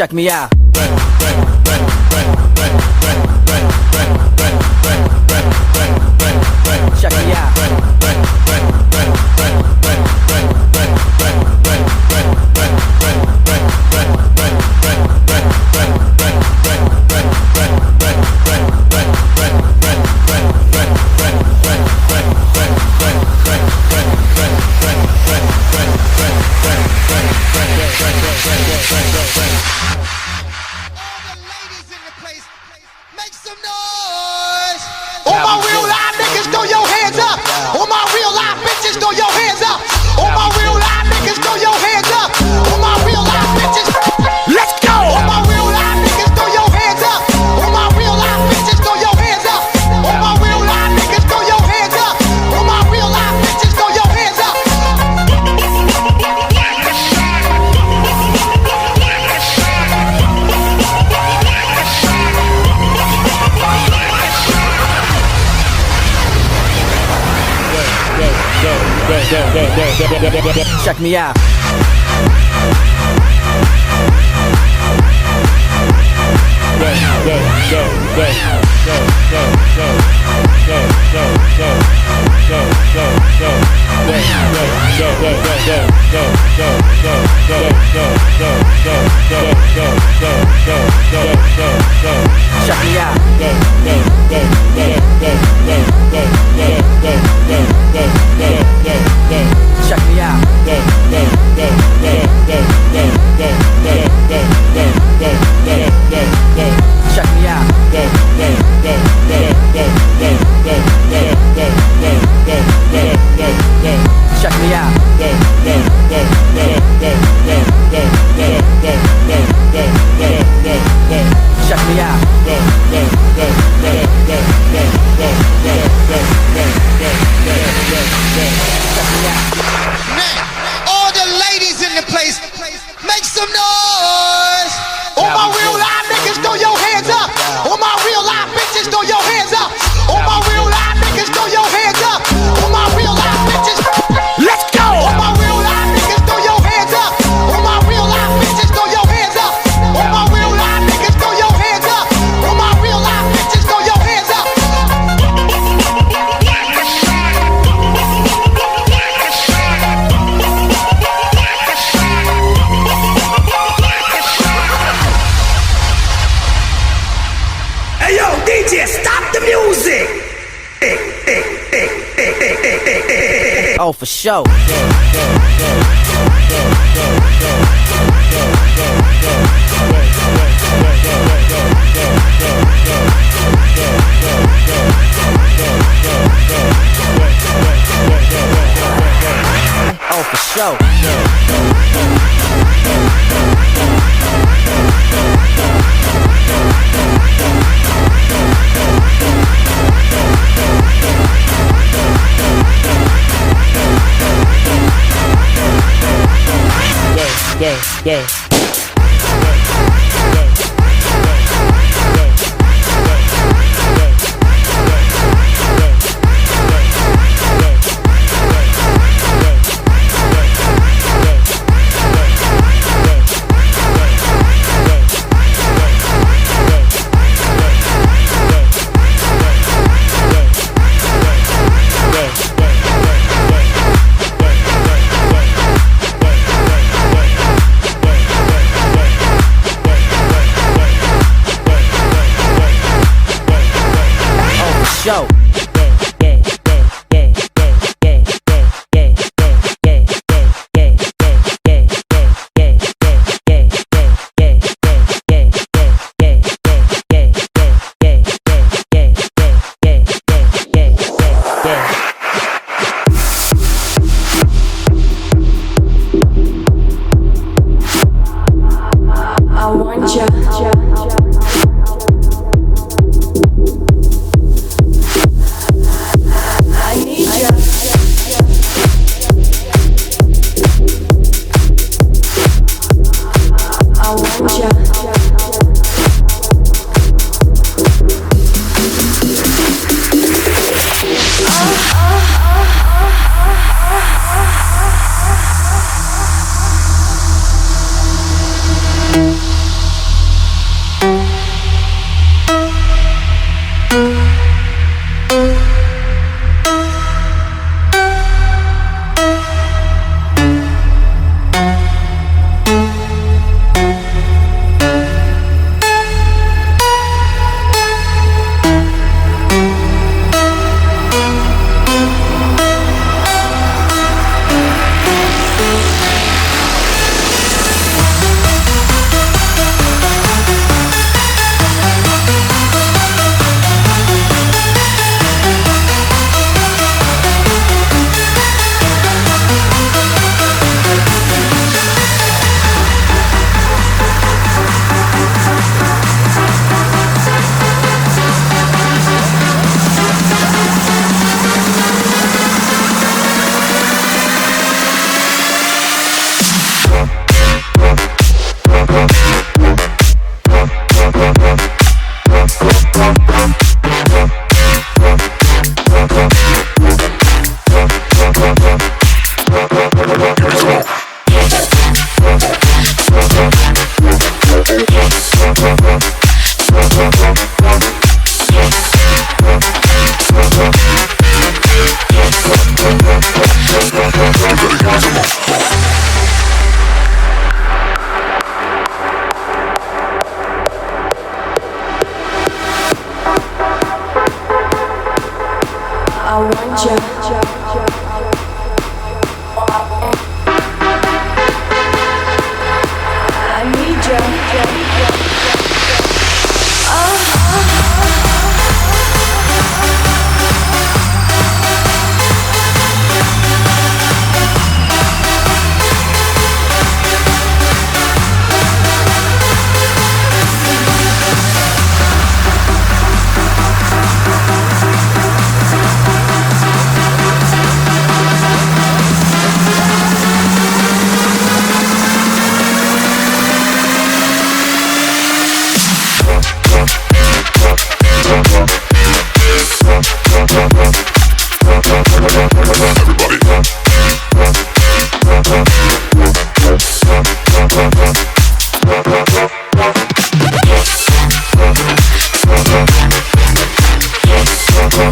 check me out. Check me out. Check me out. Oh, for sure. Oh, for sure yeah, yeah, yeah.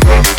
Thank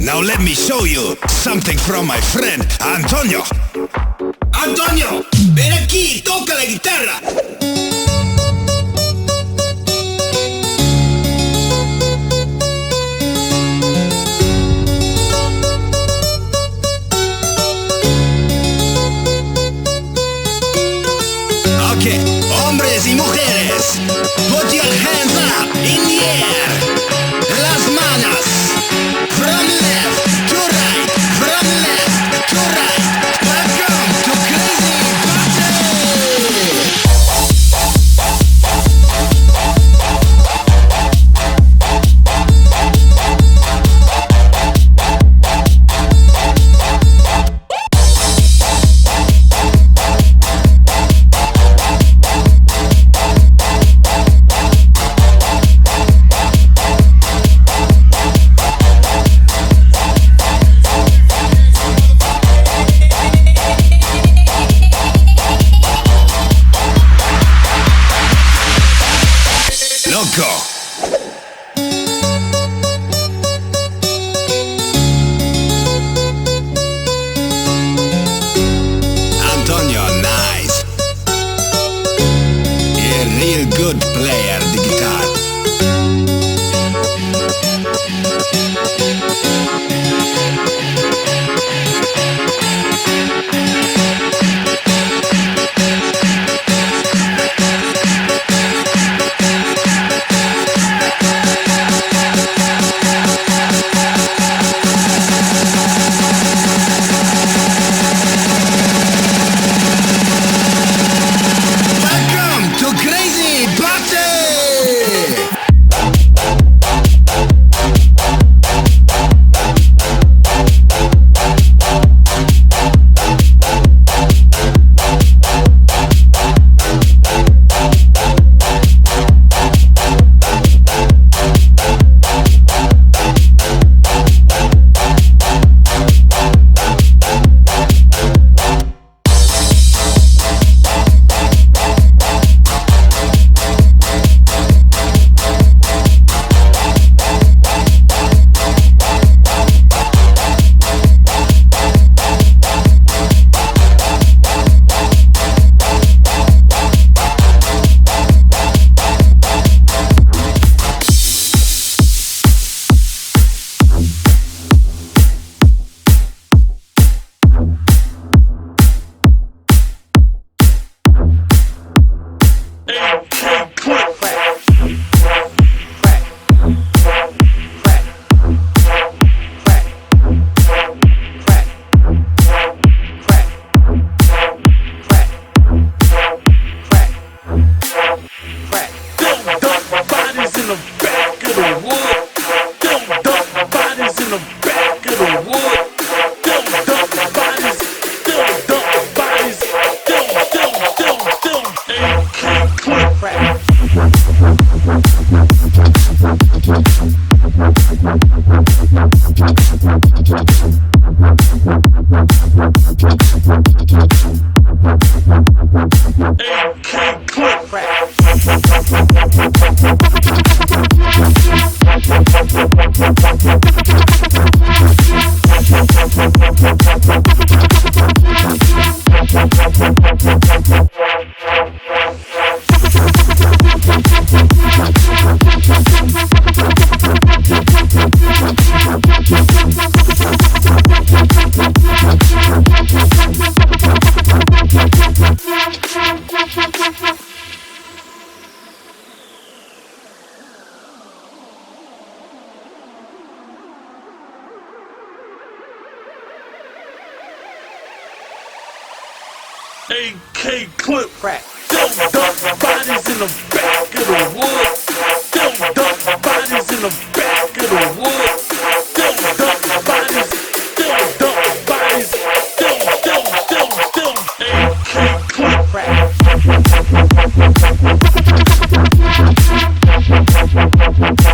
Now let me show you something from my friend Antonio. Antonio, ven aquí, toca la guitarra. AK clip. AK clip. Crack. Them dump bodies in the back of the wood. Them dump bodies in the back of the wood. Them dump bodies. Them dump bodies. Them, them, them, them. AK clip. Crack. AK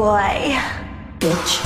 boy. Bitch.